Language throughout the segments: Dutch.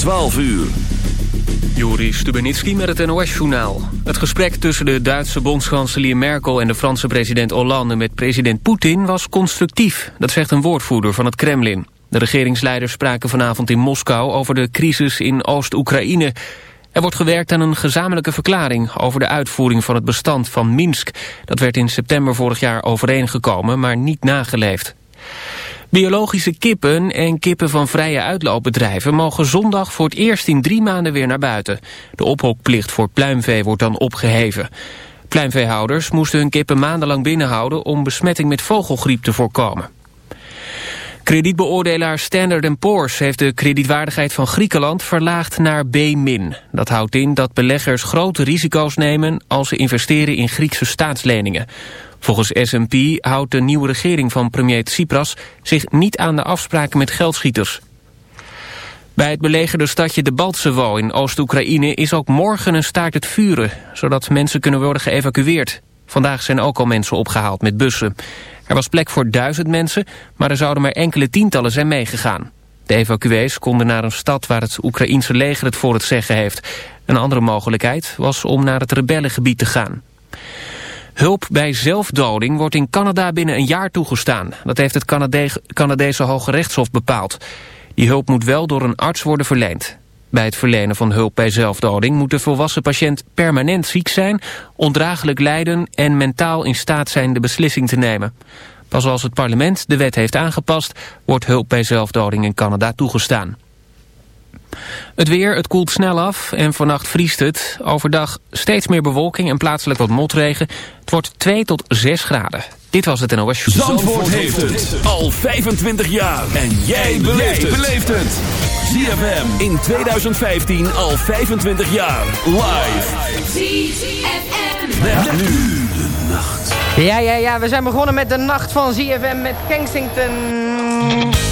12 uur. Juri Stubenitski met het NOS-journaal. Het gesprek tussen de Duitse bondskanselier Merkel en de Franse president Hollande met president Poetin was constructief. Dat zegt een woordvoerder van het Kremlin. De regeringsleiders spraken vanavond in Moskou over de crisis in Oost-Oekraïne. Er wordt gewerkt aan een gezamenlijke verklaring over de uitvoering van het bestand van Minsk. Dat werd in september vorig jaar overeengekomen, maar niet nageleefd. Biologische kippen en kippen van vrije uitloopbedrijven mogen zondag voor het eerst in drie maanden weer naar buiten. De ophokplicht voor pluimvee wordt dan opgeheven. Pluimveehouders moesten hun kippen maandenlang binnenhouden om besmetting met vogelgriep te voorkomen. Kredietbeoordelaar Standard Poor's heeft de kredietwaardigheid van Griekenland verlaagd naar B-. Dat houdt in dat beleggers grote risico's nemen als ze investeren in Griekse staatsleningen. Volgens S&P houdt de nieuwe regering van premier Tsipras zich niet aan de afspraken met geldschieters. Bij het belegerde stadje de Baltsewo in Oost-Oekraïne is ook morgen een staart het vuren, zodat mensen kunnen worden geëvacueerd. Vandaag zijn ook al mensen opgehaald met bussen. Er was plek voor duizend mensen, maar er zouden maar enkele tientallen zijn meegegaan. De evacuees konden naar een stad waar het Oekraïense leger het voor het zeggen heeft. Een andere mogelijkheid was om naar het rebellengebied te gaan. Hulp bij zelfdoding wordt in Canada binnen een jaar toegestaan. Dat heeft het Canade Canadese Hoge Rechtshof bepaald. Die hulp moet wel door een arts worden verleend. Bij het verlenen van hulp bij zelfdoding moet de volwassen patiënt permanent ziek zijn, ondraaglijk lijden en mentaal in staat zijn de beslissing te nemen. Pas als het parlement de wet heeft aangepast, wordt hulp bij zelfdoding in Canada toegestaan. Het weer, het koelt snel af en vannacht vriest het. Overdag steeds meer bewolking en plaatselijk wat motregen. Het wordt 2 tot 6 graden. Dit was het NOS Show. Zandvoort heeft het al 25 jaar. En jij beleeft het. ZFM in 2015 al 25 jaar. Live. ZFM. Met nu de nacht. Ja, ja, ja. We zijn begonnen met de nacht van ZFM met Kensington.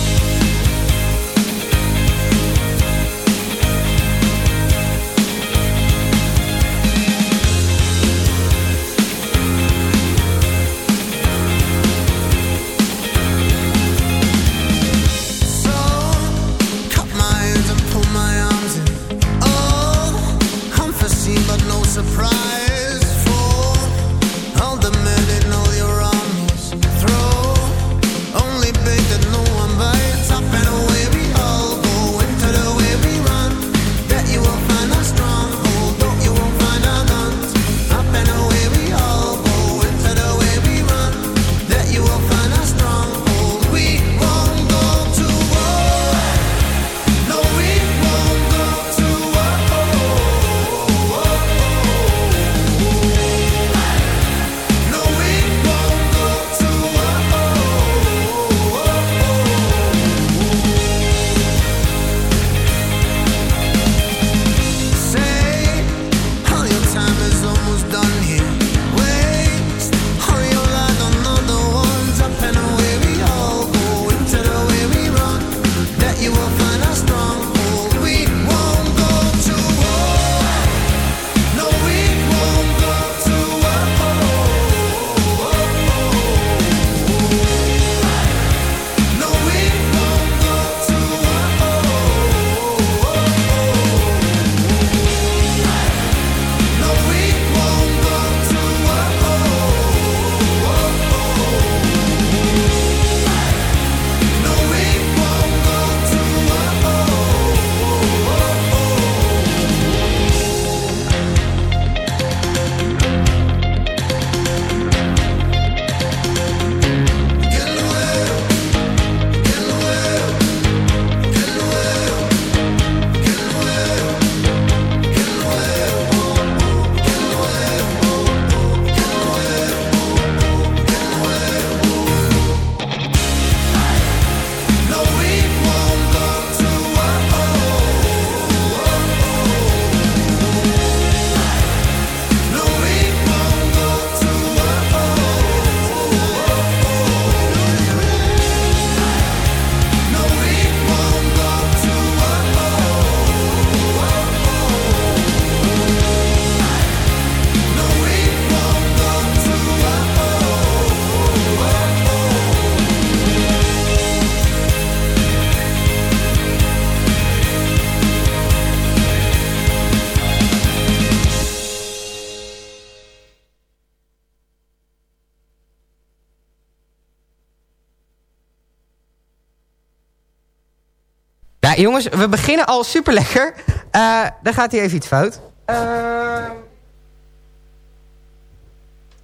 Jongens, we beginnen al super lekker. Uh, dan gaat hier even iets fout. Uh...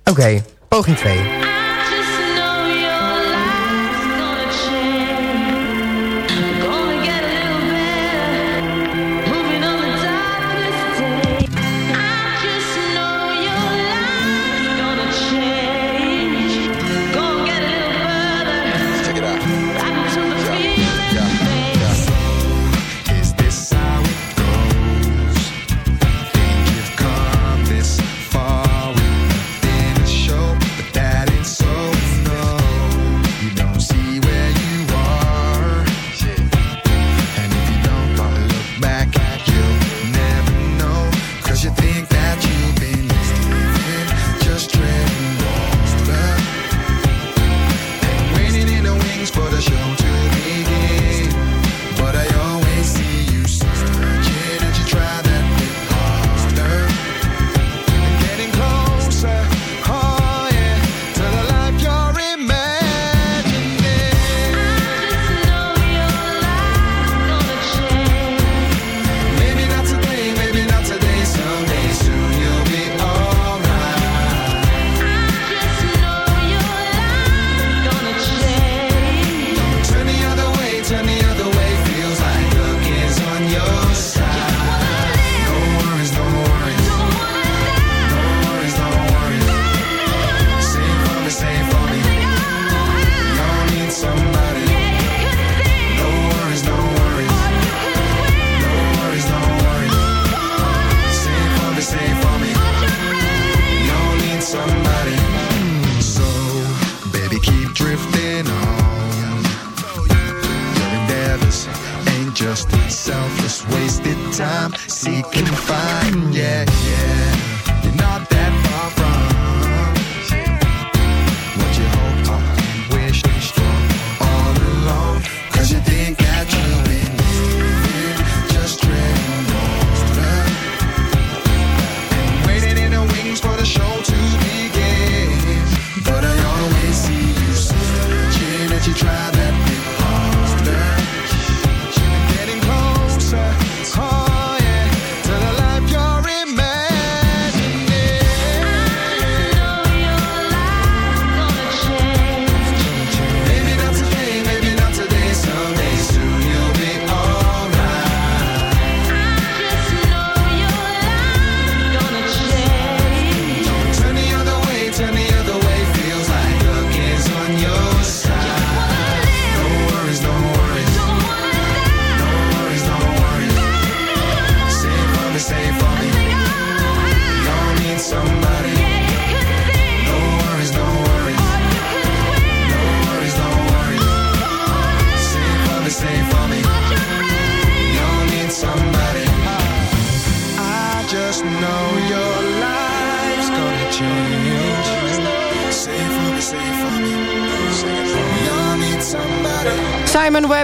Oké, poging 2.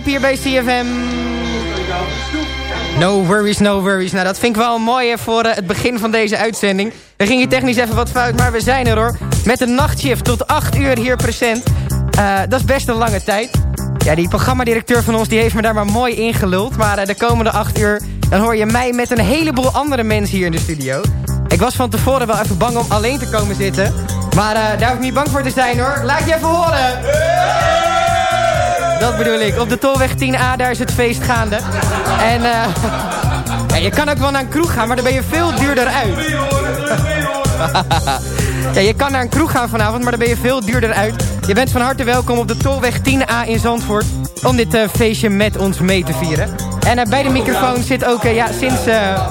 Hier bij CFM. No worries, no worries. Nou, dat vind ik wel mooi voor uh, het begin van deze uitzending. Er ging hier technisch even wat fout, maar we zijn er hoor. Met een nachtshift tot 8 uur hier present. Uh, dat is best een lange tijd. Ja, die programmadirecteur van ons die heeft me daar maar mooi ingeluld. Maar uh, de komende 8 uur dan hoor je mij met een heleboel andere mensen hier in de studio. Ik was van tevoren wel even bang om alleen te komen zitten. Maar daar hoef ik niet bang voor te zijn hoor. Laat je even horen. Dat bedoel ik. Op de Tolweg 10A, daar is het feest gaande. En uh, ja, je kan ook wel naar een kroeg gaan, maar dan ben je veel duurder uit. ja, je kan naar een kroeg gaan vanavond, maar dan ben je veel duurder uit. Je bent van harte welkom op de Tolweg 10A in Zandvoort... om dit uh, feestje met ons mee te vieren. En uh, bij de microfoon zit ook, ja, sinds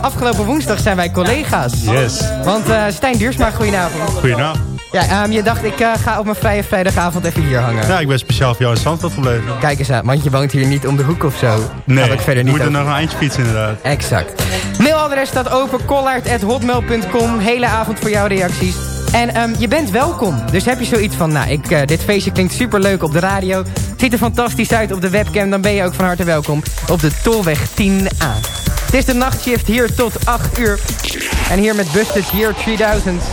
afgelopen woensdag zijn wij collega's. Yes. Want Stijn Duursma, goedenavond. Goedenavond. Ja, um, je dacht, ik uh, ga op mijn vrije vrijdagavond even hier hangen. Ja, ik ben speciaal voor jou in Zandvoort gebleven. Kijk eens aan, want je woont hier niet om de hoek of zo. Nee, ik verder niet moet er nog een eindje fietsen inderdaad. Exact. Mailadres staat open, kollaard.hotmail.com. Hele avond voor jouw reacties. En um, je bent welkom. Dus heb je zoiets van, nou, ik, uh, dit feestje klinkt super leuk op de radio. Ziet er fantastisch uit op de webcam. Dan ben je ook van harte welkom op de Tolweg 10A. Het is de nachtshift hier tot 8 uur. En hier met Busted Year 3000.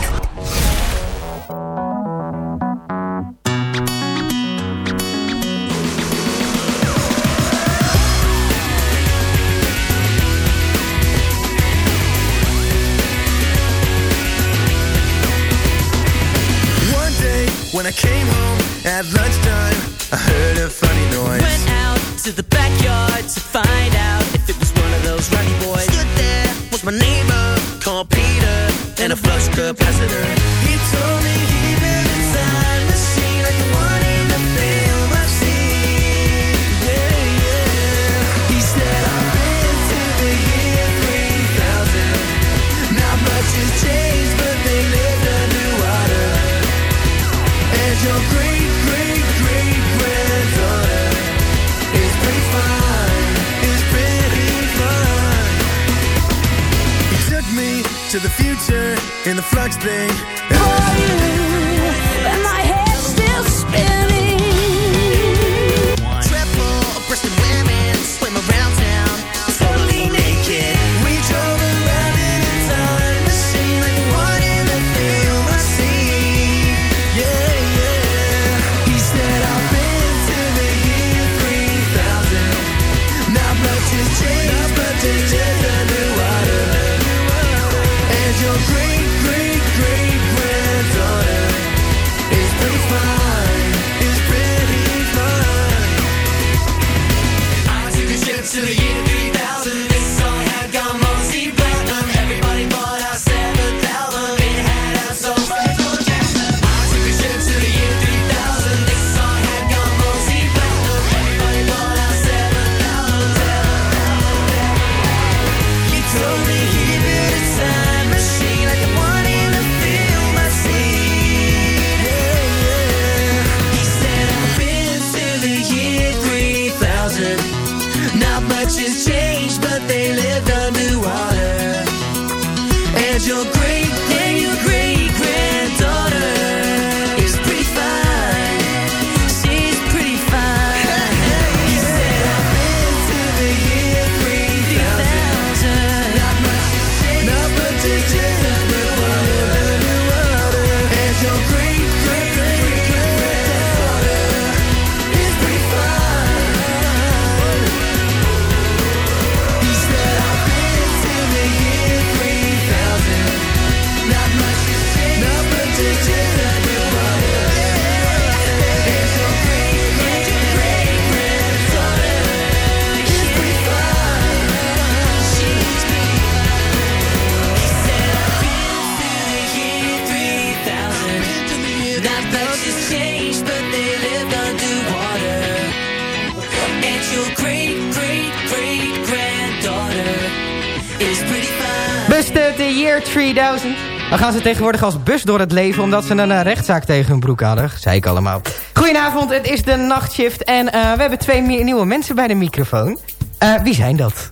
Year 3000. Dan gaan ze tegenwoordig als bus door het leven... omdat ze een eh, rechtszaak tegen hun broek hadden. Zei ik allemaal. Goedenavond, het is de nachtshift. En eh, we hebben twee nieuwe mensen bij de microfoon. Eh, wie zijn dat?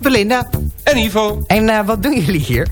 Belinda. En Ivo. En wat doen jullie hier?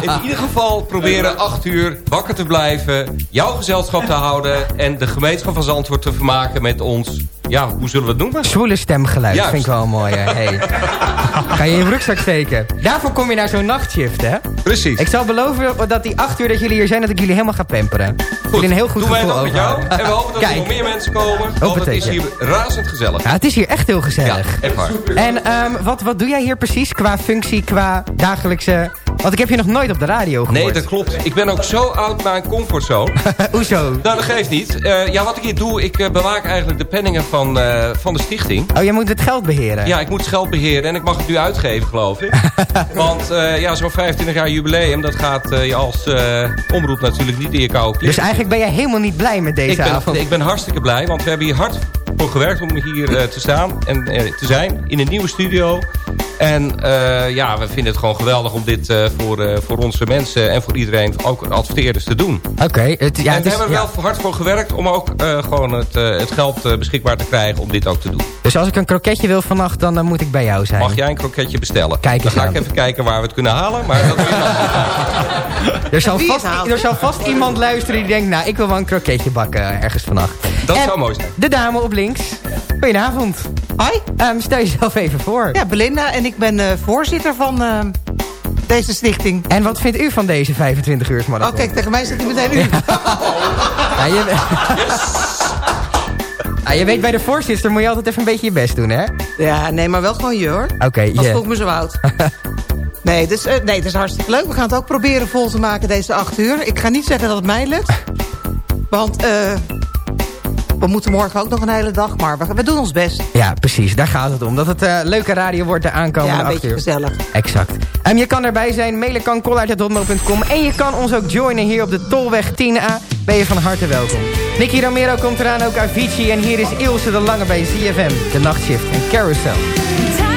In ieder geval proberen acht uur wakker te blijven. Jouw gezelschap te houden. En de gemeenschap van Zandvoort te vermaken met ons. Ja, hoe zullen we het noemen? Zwoele stemgeluid, Juist. vind ik wel mooi. hè. Hey. Ga je in je broekzak steken. Daarvoor kom je naar zo'n nachtshift, hè? Precies. Ik zal beloven dat die acht uur dat jullie hier zijn... dat ik jullie helemaal ga pamperen. Jullie een heel goed Doen wij gevoel dat met jou. En we hopen dat er nog meer mensen komen. Want het is hier razend gezellig. Ja, het is hier echt heel Ja, gezellig. echt waar. En ehm, wat, wat doe jij hier precies qua functie, qua dagelijkse... Want ik heb je nog nooit op de radio gehoord. Nee, dat klopt. Ik ben ook zo uit mijn comfortzone. Hoezo? Nou, dat geeft niet. Eh, ja, wat ik hier doe, ik eh, bewaak eigenlijk de penningen van, eh, van de stichting. Oh, jij moet het geld beheren. Ja, ik moet het geld beheren en ik mag het nu uitgeven, geloof ik. Want ja, zo'n 25 jaar jubileum, dat gaat je als omroep natuurlijk niet in je koude kleren. Dus eigenlijk ben jij helemaal niet blij met deze ik ben, avond. ik ben hartstikke blij, want we hebben hier hard voor gewerkt om hier te staan en te zijn in een nieuwe studio. En eh, ja, we vinden het gewoon geweldig om dit eh, voor, eh, voor onze mensen en voor iedereen, ook adverteerders, te doen. Oké, het, ja, en het we hebben er ja. wel hard voor gewerkt om ook eh, gewoon het, eh, het geld eh, beschikbaar te krijgen om dit ook te doen. Dus als ik een kroketje wil vannacht, dan moet ik bij jou zijn. Mag jij een kroketje bestellen? Kijk Dan ga aan. ik even kijken waar we het kunnen halen. Maar dat Er zal, vast, er zal vast iemand luisteren die denkt... nou, ik wil wel een kroketje bakken ergens vannacht. Dat En zou mooi zijn. De dame op links. Goedenavond. Hoi, Ehm, stel jezelf even voor. ja, Belinda en ik ik ben eh, voorzitter van eh, deze stichting. En wat vindt u van deze 25 uur marathon? Oh kijk, tegen mij zit hij meteen u. Ja. je, ah, je weet, bij de voorzitter moet je altijd even een beetje je best doen, hè? Ja, nee, maar wel gewoon je, hoor. Oké, okay, yeah. voel ik me zo oud. nee, dus, eh, nee, het is hartstikke leuk. We gaan het ook proberen vol te maken deze 8 uur. Ik ga niet zeggen dat het mij lukt. Want... eh we moeten morgen ook nog een hele dag, maar we, we doen ons best. Ja, precies. Daar gaat het om. Dat het eh, leuke radio wordt de aankomende Ja, een beetje gezellig. Exact. Um, je kan erbij zijn. Mailen kan kollaart.hotmail.com. En je kan ons ook joinen hier op de Tolweg 10A. Ben je van harte welkom. Nicky Romero komt eraan, ook Avicii. En hier is Ilse de Lange bij CFM. De Nachtshift en Carousel.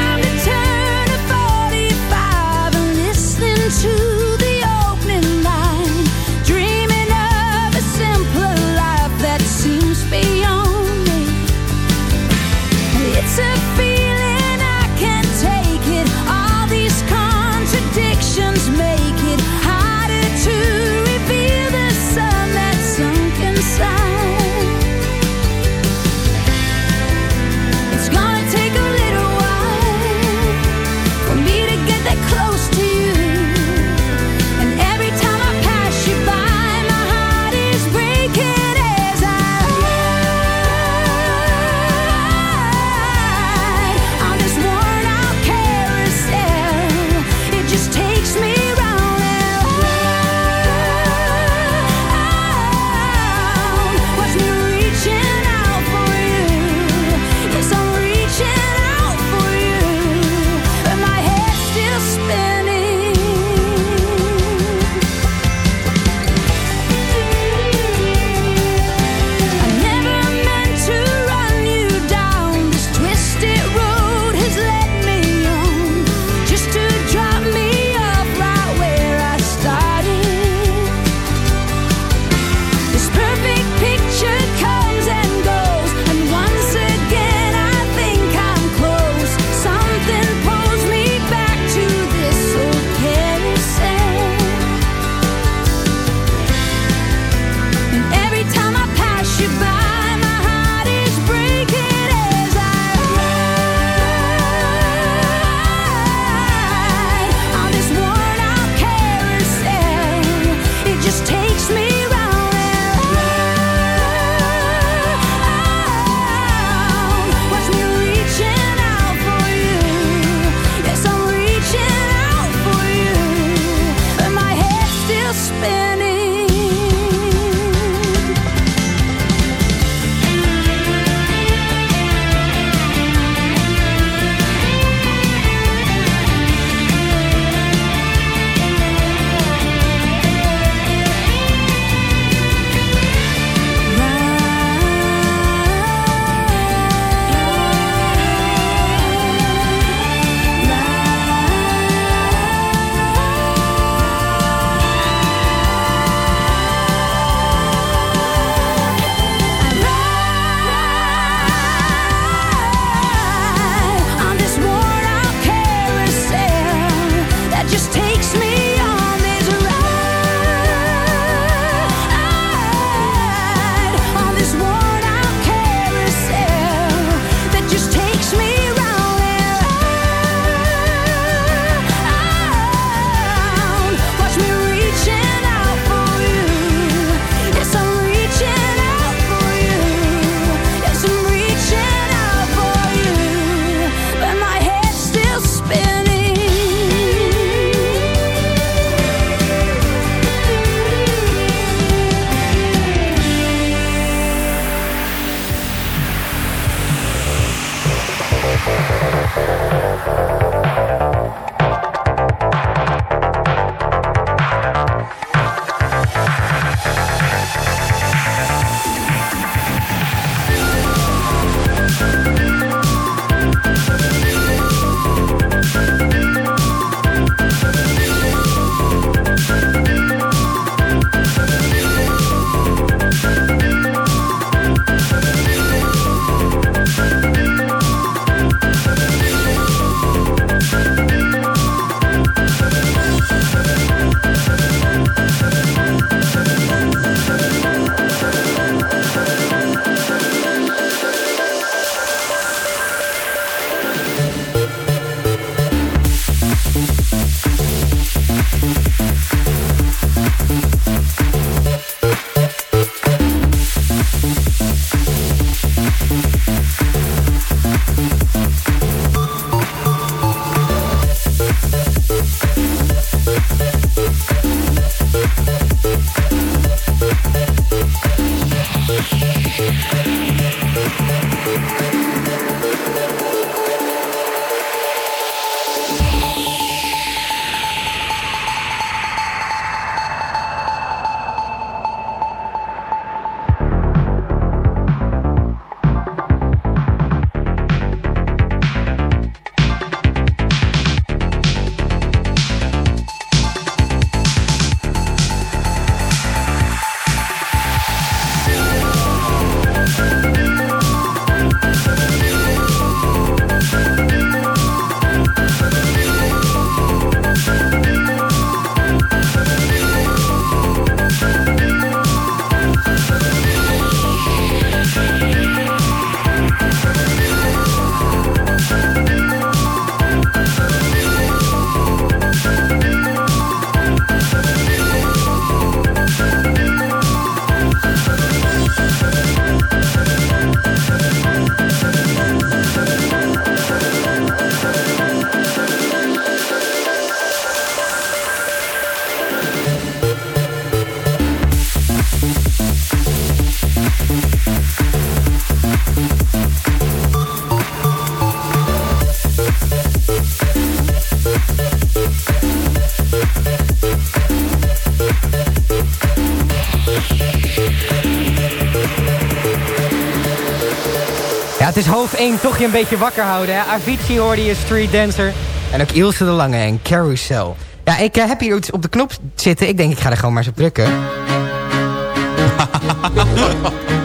Half 1, toch je een beetje wakker houden. Hè? Avicii hoorde je, Street Dancer. En ook Ilse de Lange en Carousel. Ja, ik eh, heb hier iets op de knop zitten. Ik denk, ik ga er gewoon maar eens op drukken.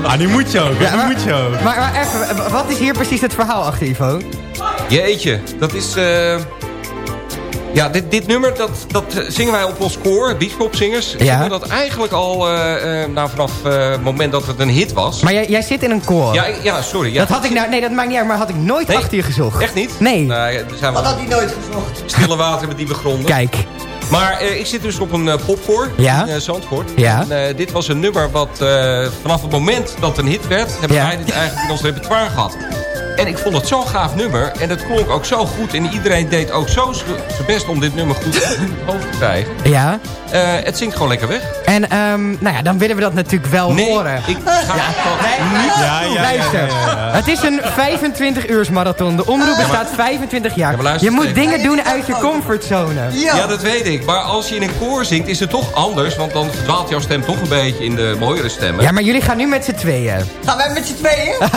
Ah, die moet je ook. Ja, die maar- moet je ook. Maar, maar even, wat is hier precies het verhaal achter, Ivo? Jeetje, dat is... eh, Ja, dit, dit nummer, dat, dat zingen wij op ons koor, beachpopzingers. Ja. Dat eigenlijk al eh, eh, nou, vanaf eh, het moment dat het een hit was. Maar jij, jij zit in een koor. Ja, ik- ja sorry. Ja. dat had ik nou... Nee, dat maakt niet uit, maar had ik nooit Nee. achter je gezocht. Echt niet? Nee. Nou, ja, er zijn wel hij nooit gezocht? stille water met diepe gronden. Kijk. Maar eh, ik zit dus op een popkoor Ja. in eh, Zandvoort. Ja. En, eh, dit was een nummer wat eh, vanaf het moment dat het een hit werd... hebben Ja. wij dit eigenlijk in ons repertoire gehad. En ik vond het zo'n gaaf nummer. En het klonk ook zo goed. En iedereen deed ook zo zijn best om dit nummer goed in het hoofd te krijgen. Ja. Eh, het zingt gewoon lekker weg. En ehm, nou ja, dan willen we dat natuurlijk wel Nee, horen. ik ga gewoon niet Ja, ja, Luister, ja, ja, ja. het is een 25 uurs marathon. De omroep bestaat 25 jaar. Je moet even. dingen doen uit je comfortzone. Ja. dat weet ik. Maar als je in een koor zingt, is het toch anders. Want dan verdwaalt jouw stem toch een beetje in de mooiere stemmen. Ja, maar jullie gaan nu met z'n tweeën. Gaan wij met z'n tweeën?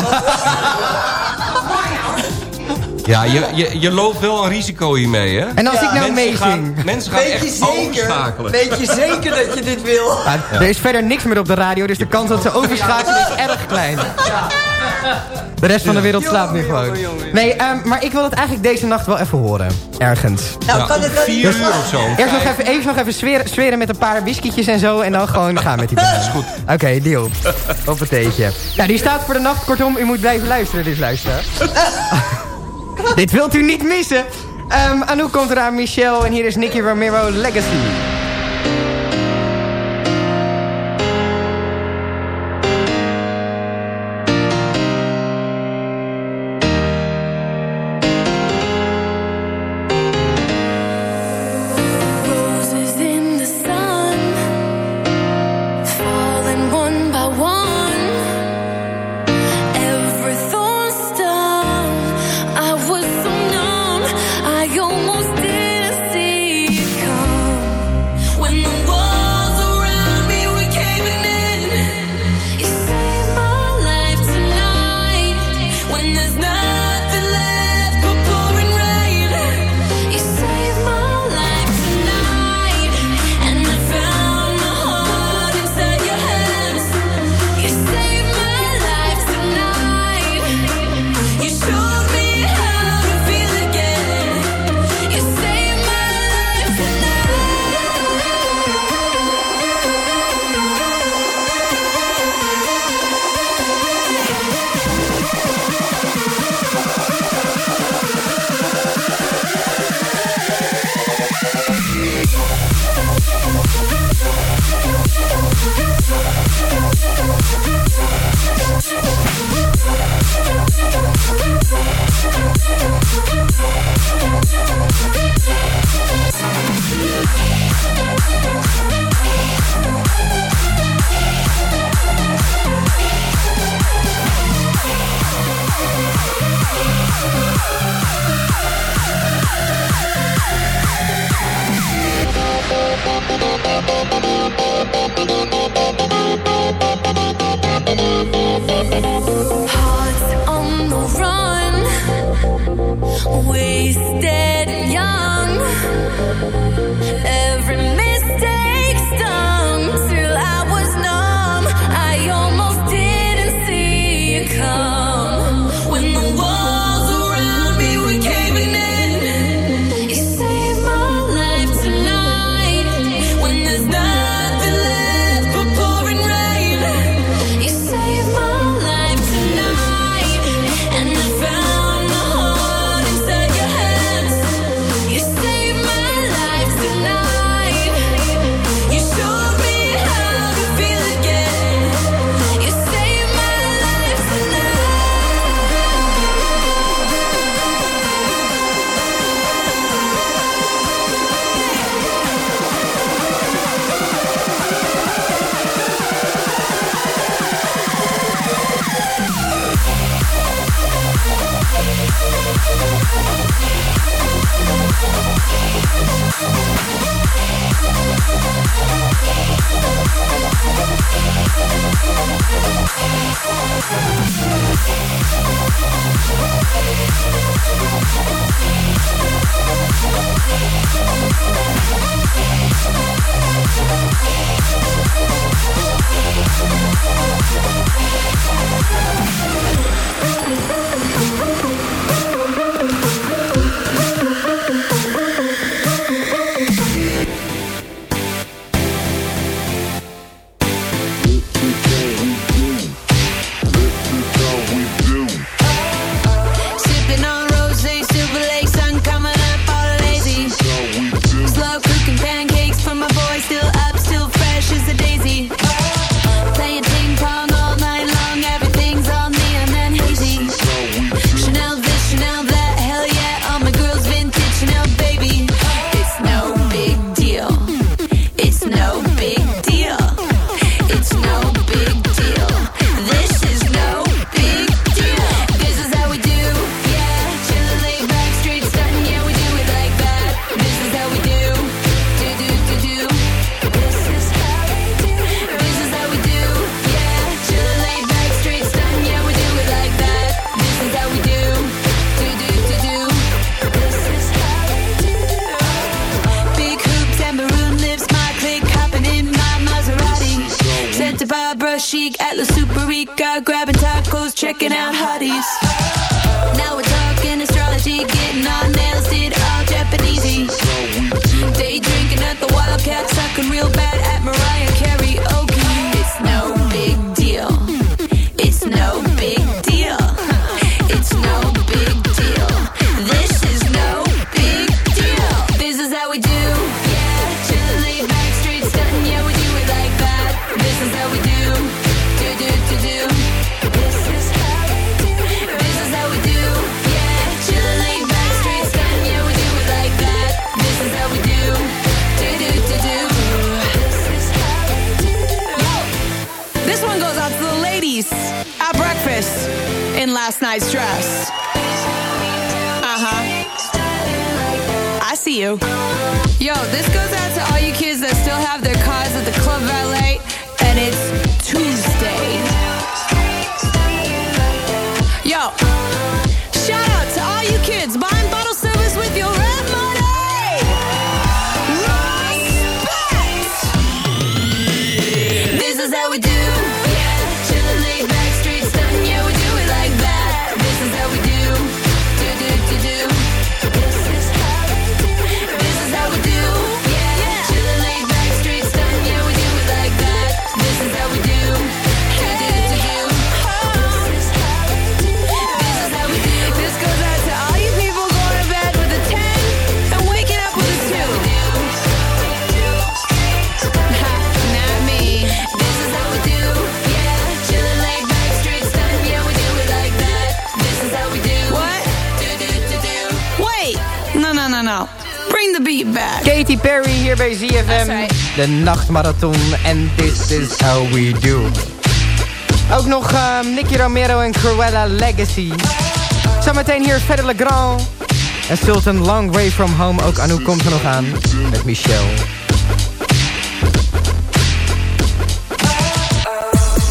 Ja, je, je, je loopt wel een risico hiermee, hè? En als ik nou mensen meezing... gaan, mensen gaan echt overschakelen. Weet je zeker dat je dit wil? Ja, er is verder niks meer op de radio, dus de kans dat ze overschakelen is erg klein. De rest van de wereld slaapt nu gewoon. Nee, ehm, maar ik wil het eigenlijk deze nacht wel even horen. Ergens. Nou, Ja, kan het dan vier uur of zo. Eerst nog even, even, nog even zweren, zweren met een paar whiskietjes en zo. En dan gewoon gaan met die bananen. is goed. Oké, deal. Op het theetje. Nou, die staat voor de nacht. Kortom, u moet blijven luisteren, dus luisteren. Dit wilt u niet missen. Ehm Anouk komt eraan, Michelle. En hier is Nicky Romero Legacy. the back. Katy Perry hier bij ZFM. De nachtmarathon. En this is how we do. Ook nog ehm, Nicky Romero en Cruella Legacy. Zometeen hier verder Legrand. En Sultan Long Way From Home. Ook Anouk komt er nog aan. Met Michelle.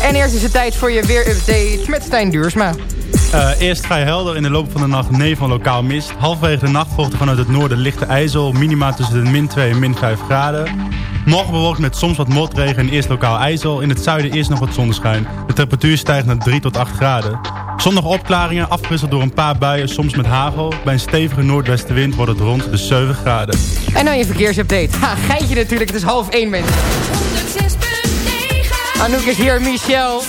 En eerst is het tijd voor je weer-update met Stijn Duursma. Uh, eerst vrij helder in de loop van de nacht nevel van lokaal mist. Halverwege de nacht volgt vanuit het noorden lichte ijzel. Minima tussen de min 2 en min 5 graden. Morgen bewolkt met soms wat motregen en eerst lokaal ijzel. In het zuiden eerst nog wat zonneschijn. De temperatuur stijgt naar 3 tot 8 graden. Zondag opklaringen, afgewisseld door een paar buien, soms met hagel. Bij een stevige noordwestenwind wordt het rond de 7 graden. En dan je verkeersupdate. Ha, geitje natuurlijk, het is half 1 mensen. 106.9 Anouk is hier, Michel.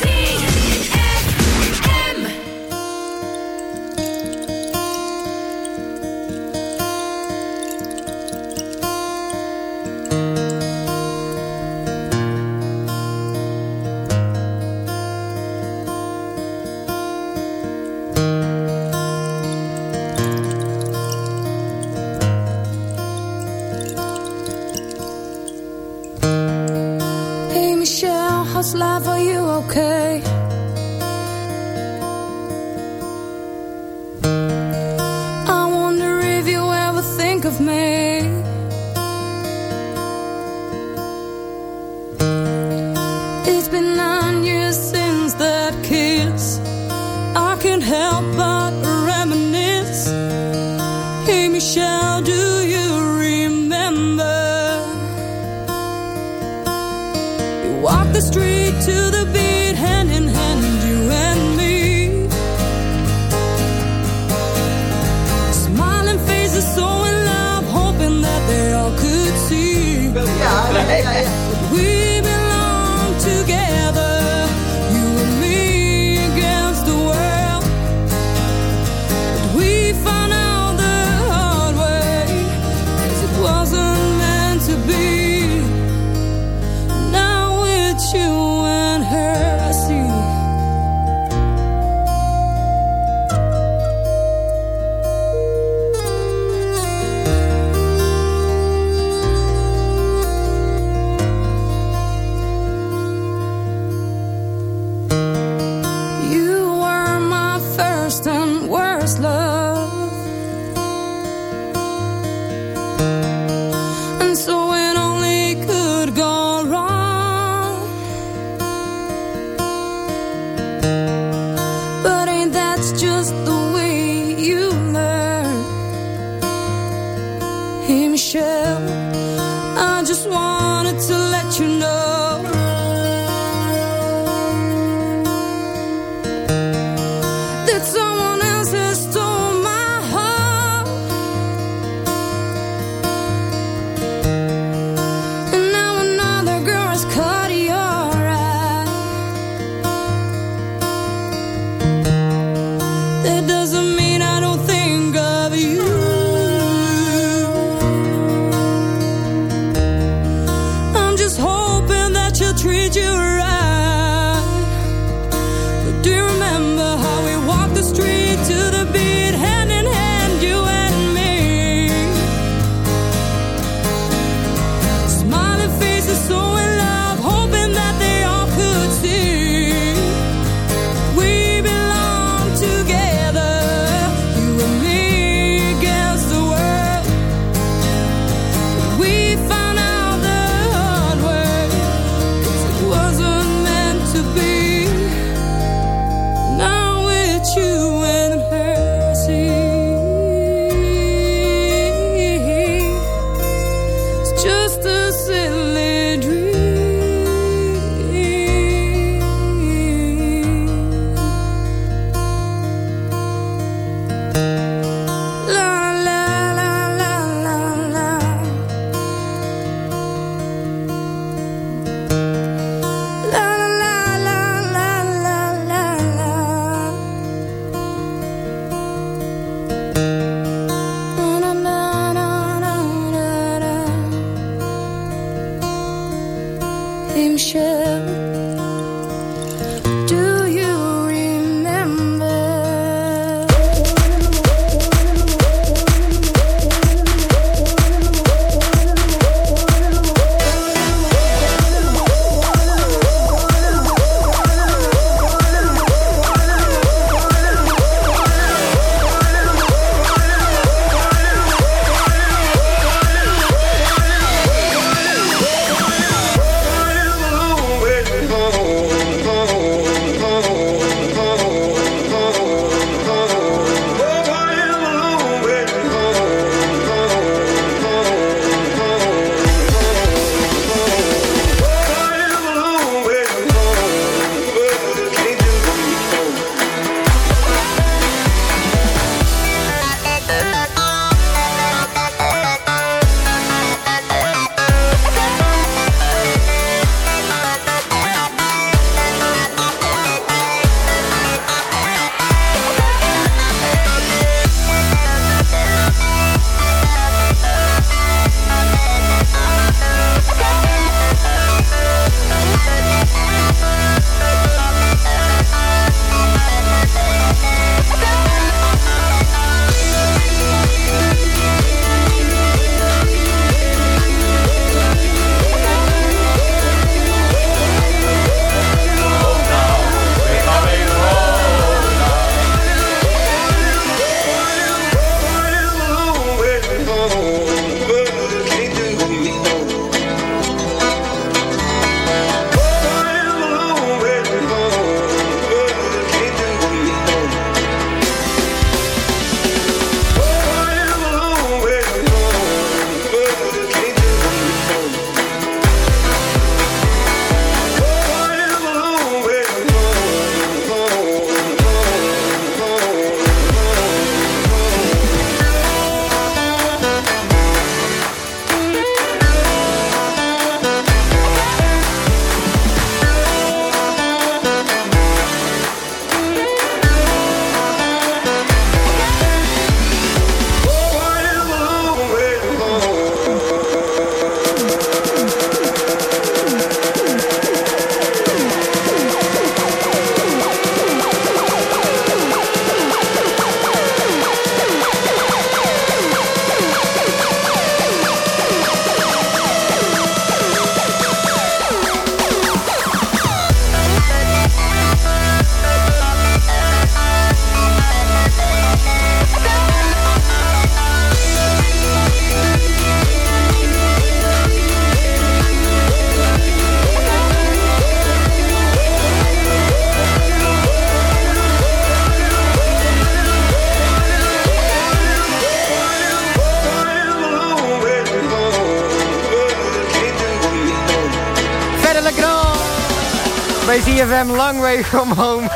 ZFM Long Way From Home.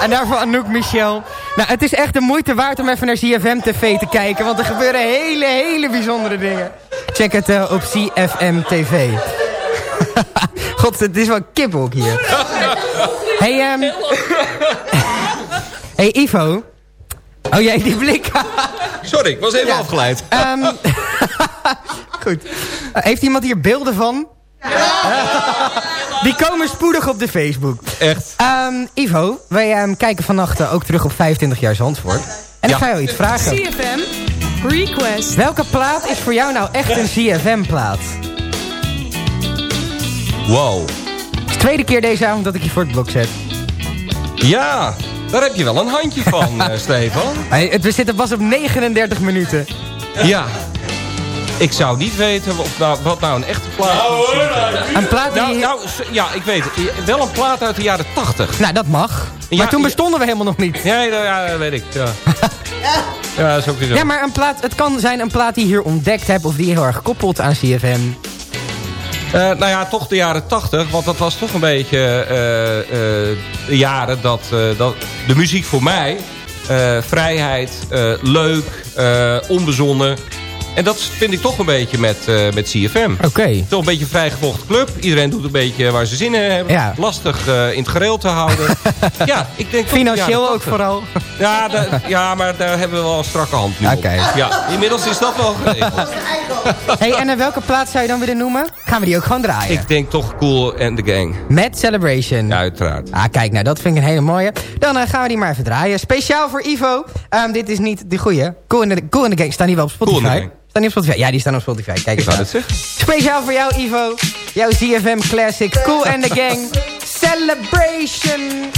En daarvoor Anouk Michel. Nou, het is echt de moeite waard om even naar ZFM TV te kijken. Want er gebeuren hele, hele bijzondere dingen. Check het eh, op ZFM TV. God, het is wel kiphok hier. hey, ehm hey, Ivo. Oh jij, die blik. Sorry, ik was even Ja. afgeleid. Ehm, goed. Eh, heeft iemand hier beelden van? Die komen spoedig op de Facebook. Echt. Ehm, Ivo, wij ehm, kijken vannacht eh, ook terug op 25 jaar Zandvoort. En ik ga jou iets vragen. CFM Request. Welke plaat is voor jou nou echt een CFM-plaat? Wow. Het is de tweede keer deze avond dat ik je voor het blok zet. Ja, daar heb je wel een handje van, eh, Stefan. Hey, het, we zitten pas op 39 minuten. Ja. Ik zou niet weten of nou, wat nou een echte plaat is. Een plaat die... Nou, nou, ja, ik weet het. Wel een plaat uit de jaren 80. Nou, dat mag. Maar Ja, toen bestonden we helemaal nog niet. Ja, dat weet ik. Ja, ja dat is ook weer zo. Ja, maar een plaat, het kan zijn een plaat die je hier ontdekt hebt... of die je heel erg koppelt aan CFM. Eh, nou ja, toch de jaren 80. Want dat was toch een beetje eh, eh, de jaren dat, eh, dat de muziek voor mij... eh, vrijheid, eh, leuk, eh, onbezonnen... En dat vind ik toch een beetje met, eh, met CFM. Oké. Toch een beetje een vrijgevochten club. Iedereen doet een beetje waar ze zin in hebben. Ja. Lastig uh, in het gereel te houden. ja, ik denk Financieel ook vooral. Ja, ja, maar daar hebben we wel een strakke hand nu Oké. Ja, inmiddels is dat wel geregeld. hey, en aan welke plaats zou je dan willen noemen? Gaan we die ook gewoon draaien? Ik denk toch Cool en the Gang. Met Celebration. Ja, uiteraard. Ah, kijk, nou dat vind ik een hele mooie. Dan eh, gaan we die maar even draaien. Speciaal voor Ivo. Ehm, dit is niet de goede. Cool in the, cool and the Gang staan hier wel op Spotify. Cool Staan die op Spotify? Ja, die staan op Spotify. Kijk eens Speciaal voor jou, Ivo. Jouw ZFM Classic. Cool and the Gang. Celebration.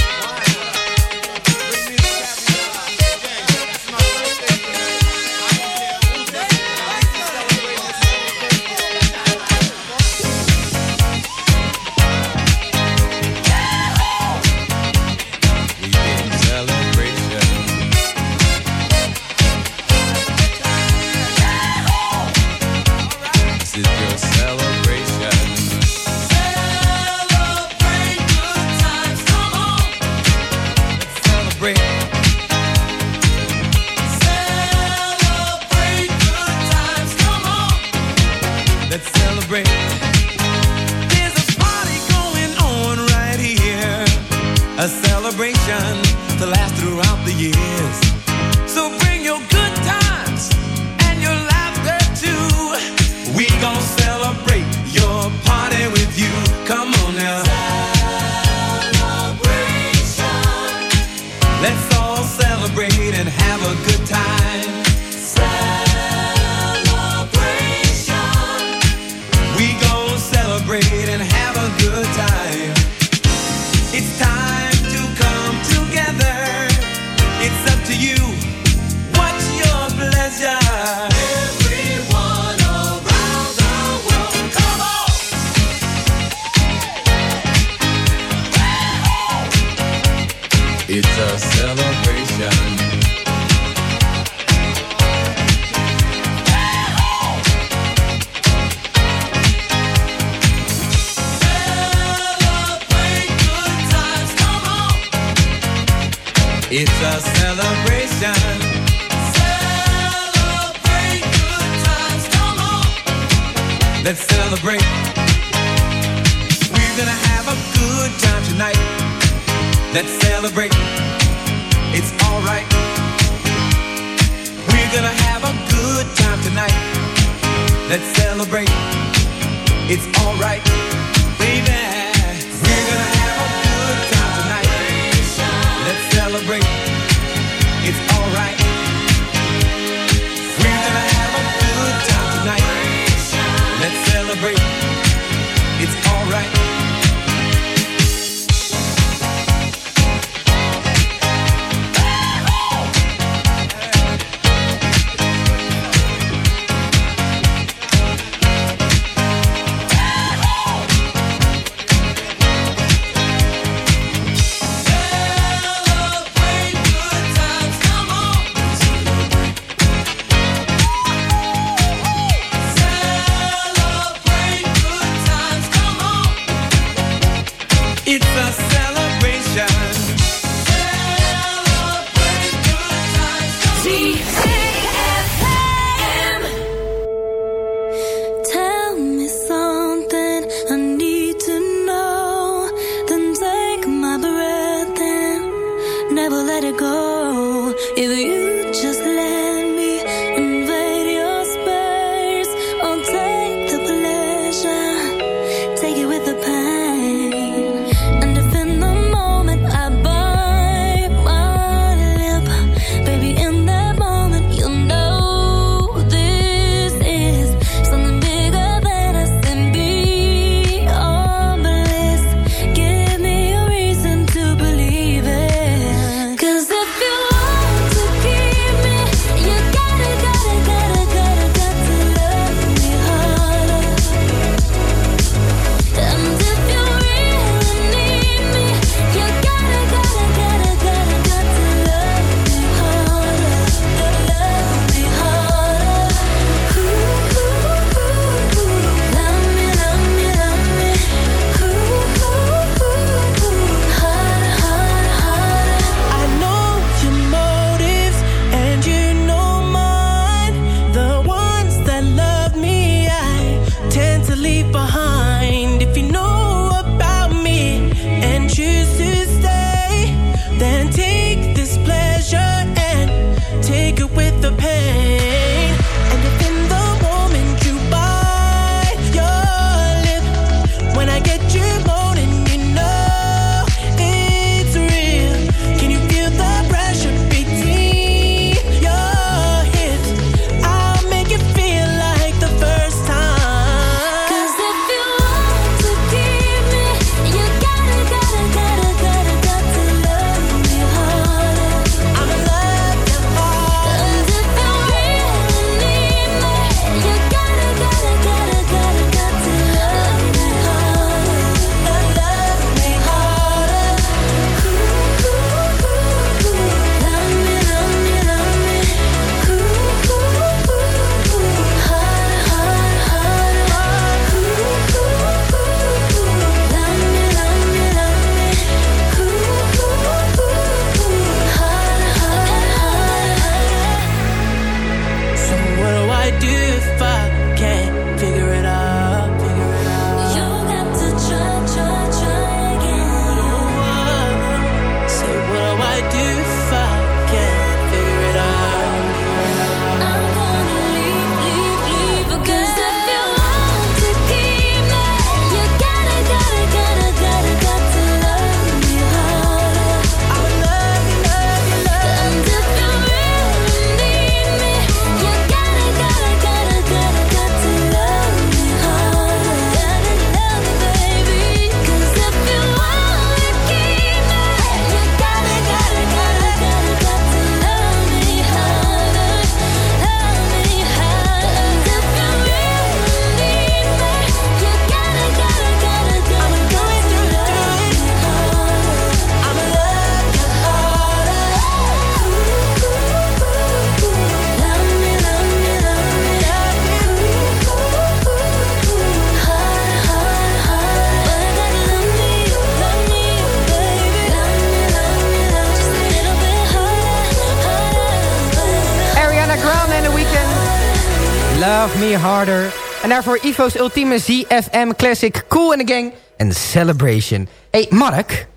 Me Harder. En daarvoor Ivo's ultieme ZFM Classic Cool in the Gang en Celebration. hey, Mark.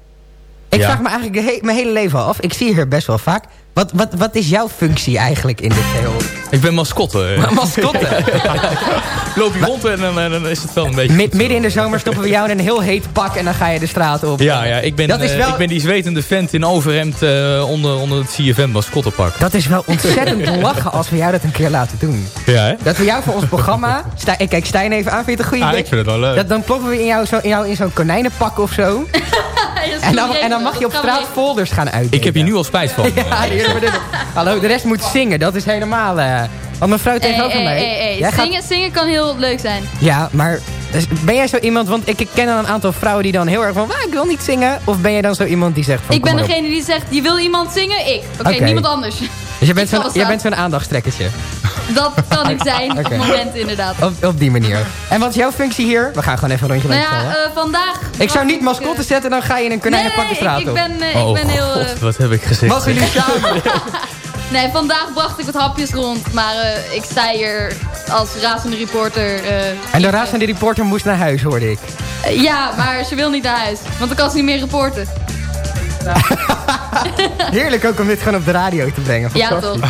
Ik Ja. vraag me eigenlijk he- mijn hele leven af. Ik zie je hier best wel vaak. Wat, wat, wat is jouw functie eigenlijk in dit geheel? Ik ben mascotte. Mascotte? Loop je rond en dan, en dan is het wel een beetje... Mid- midden in de zomer stoppen we jou in een heel heet pak en dan ga je de straat op. Ja, ja ik, ben, Dat is eh, wel- ik ben die zwetende vent in overhemd eh, onder, onder het CFM mascottepak. Dat is wel ontzettend lachen als we jou dat een keer laten doen. Ja, hè? Dat we jou voor ons programma... Ik kijk Stijn even aan, vind je het een goede Ah, idee? ik vind het wel leuk. Dat, dan ploppen we in jou, zo, in jou in zo'n konijnenpak of zo. En dan, en dan mag je op straat folders gaan uitdelen. Ik heb hier nu al spijt van. Ja, Hallo, de rest moet zingen. Dat is helemaal... eh want mijn vrouw Hey, tegenover hey, mij... hey, hey. Jij gaat- Zingen, zingen kan heel leuk zijn. Ja, maar dus ben jij zo iemand... Want ik, ik ken dan een aantal vrouwen die dan heel erg van... "Wah, ik wil niet zingen. Of ben jij dan zo iemand die zegt van... ik ben degene die zegt, je wil iemand zingen? Ik. Oké, niemand anders. Dus je bent Ik zo'n jij bent zo'n aandachtstrekkertje. Dat kan ik zijn op Oké. het moment inderdaad. Op, op die manier. En wat is jouw functie hier? We gaan gewoon even een rondje Nou langs ja, eh, vandaag... Ik zou niet mascotte zetten, dan ga je in een konijnenpak de straat ik, ik op. ben, eh, ik ben heel... eh, Oh, wat heb ik gezegd? Mogen jullie samen? nee, vandaag bracht ik wat hapjes rond. Maar eh, ik sta hier als razende reporter. eh, En de razende reporter moest naar huis, hoorde ik. eh, ja, maar ze wil niet naar huis. Want dan kan ze niet meer reporten. Heerlijk ook om dit gewoon op de radio te brengen. Ja, toch. eh.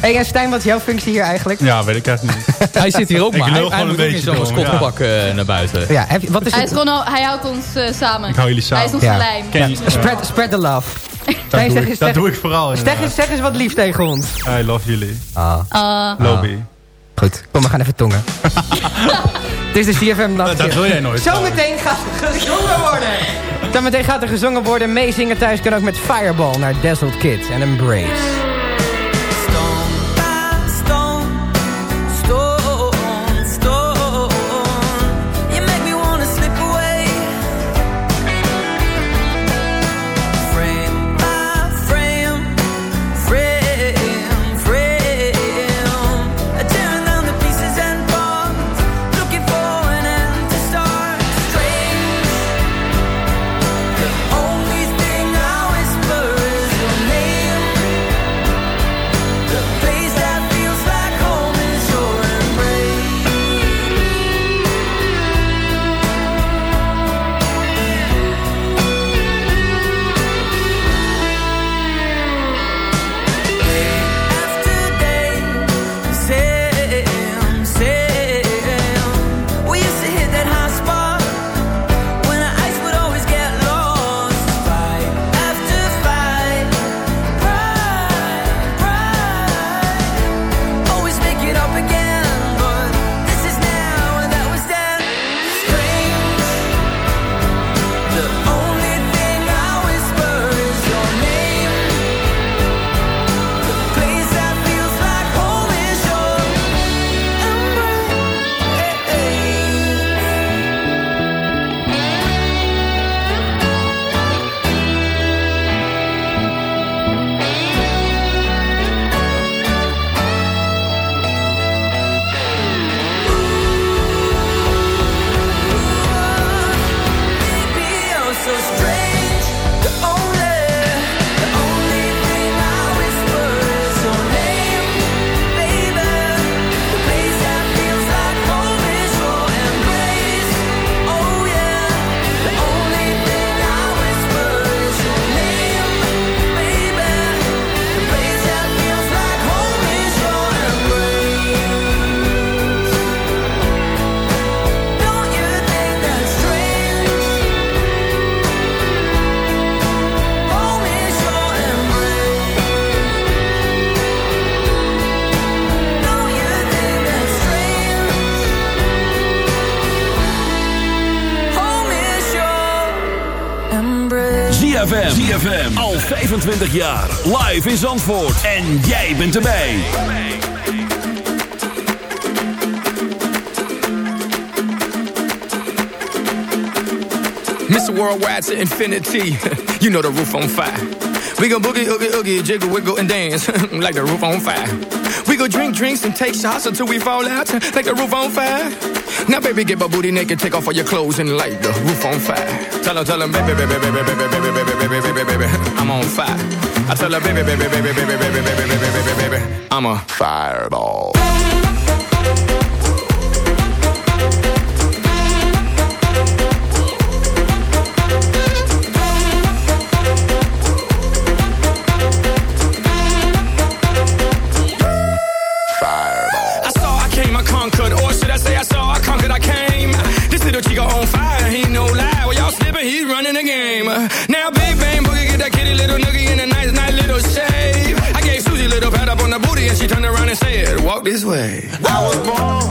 Hey, en Stijn, wat is jouw functie hier eigenlijk? Ja, weet ik eigenlijk niet. Hij zit hier ook, Ik maar hij, lul hij gewoon moet een zo'n mascottepak eh, naar buiten. Ja, heb wat is hij, het? is gewoon al, hij houdt ons eh, samen. Ik hou jullie samen. Hij is ons Ja. Spread, spread the love. Dat, Stijn, doe zeg ik, dat zeg- doe ik vooral Zeg eens, zeg eens wat lief tegen ons. I love jullie. Ah. Ah. Lobby. Goed, kom, we gaan even tongen. Dit is de CFM nacht. Dat wil jij nooit. Zometeen gaat er gezongen worden. Zometeen gaat er gezongen worden. Meezingen thuis kan ook met Fireball naar Dazzled Kids en Embrace. 25 jaar. Live in Zandvoort. En jij bent erbij. Mr. Worldwide to infinity. you know the roof on fire. We gon' boogie, oogie, oogie, jiggle, wiggle, and dance like the roof on fire. We go drink drinks and take shots until we fall out like the roof on fire. Now, baby, get my booty naked, take off all your clothes and light the roof on fire. Tell her, tell her, baby, baby, baby, baby, baby, baby, baby, baby, baby, baby, I'm on fire. I tell her, baby, baby, baby, baby, baby, baby, baby, baby, baby, baby, I'm a fireball. Said, Walk this way. I was born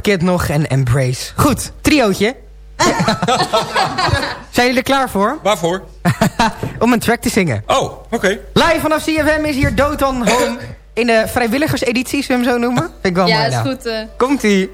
Kid nog en Embrace. Goed, triootje. Zijn jullie er klaar voor? Waarvoor? Om een track te zingen. Oh, oké. Live vanaf CFM is hier Doton Home. In de vrijwilligerseditie, zullen we hem zo noemen? Vind ik wel Ja, mooi. is nou. goed. eh. Komt-ie.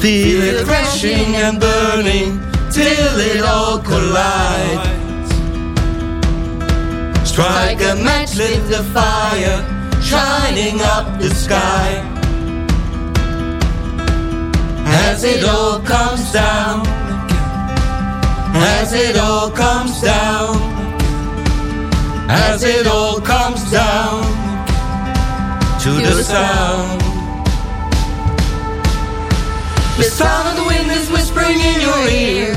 Feel it crashing and burning till it all collides. Strike a match, lit the fire, shining up the sky. As it all comes down, as it all comes down as it all comes down to the sound. The sound of the wind is whispering in your ear.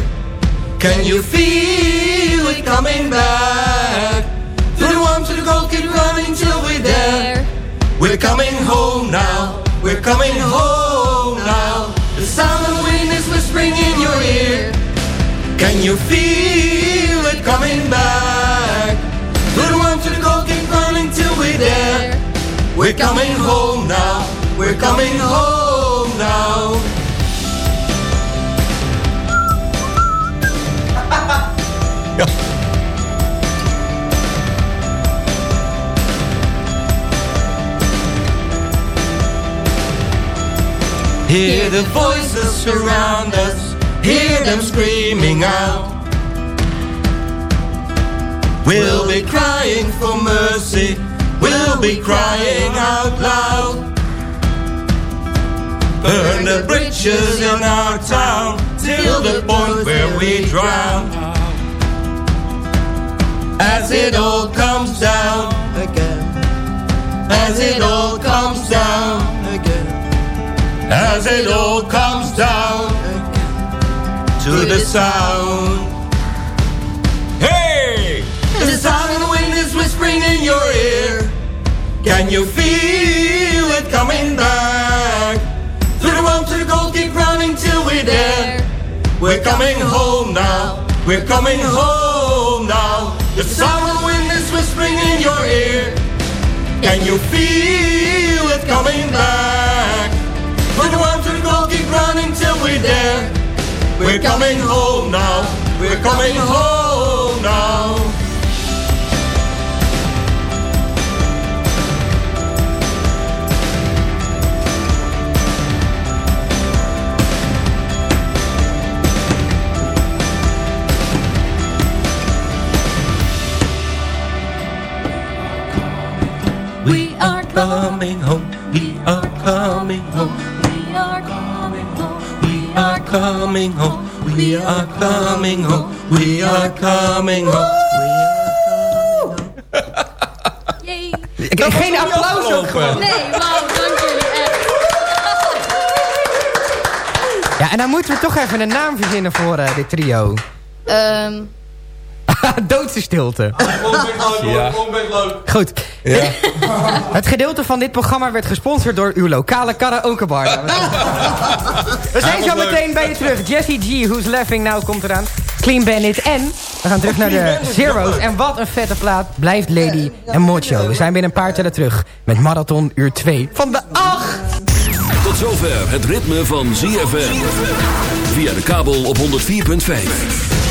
Can you feel it coming back? To the warmth, to the cold, keep running till we're there. We're coming home now. We're coming home now. The sound of the wind is whispering in your ear. Can you feel it coming back? To the warm, to the cold, keep running till we're there. We're coming home now. We're coming home now. Hear the voices surround us, hear them screaming out. We'll be crying for mercy, we'll be crying out loud. Burn the bridges in our town till the point where we drown. As it all comes down again, as it all comes down again, as it all comes down again. to the sound. Hey! The sound of the wind is whispering in your ear. Can you feel it coming back? To the road, to the goal, keep running till we're there. We're coming home now. We're coming home. The the wind is whispering in your ear. Can you feel it coming back? Road, to the goal, keep running till we're there. We're coming home now. We're coming home now. We are coming home. We are coming home. We are coming home. We are coming home. We are coming home. We are coming home. Yay. Ik- Geen applaus ook gewoon. Nee, wauw, dank jullie echt. Ja, en dan moeten we toch even een naam verzinnen voor eh, dit trio. Doodse stilte. Ja. Goed. Het gedeelte van dit programma werd gesponsord door uw lokale karaokebar. We zijn zo meteen bij je terug. Jesse G, Who's Laughing Now, komt eraan. Clean Bandit en we gaan terug naar de Zero's. En wat een vette plaat blijft Lady en Mocho. We zijn binnen een paar tellen terug met Marathon uur 2 van de 8. Tot zover het ritme van ZFM. Via de kabel op 104.5.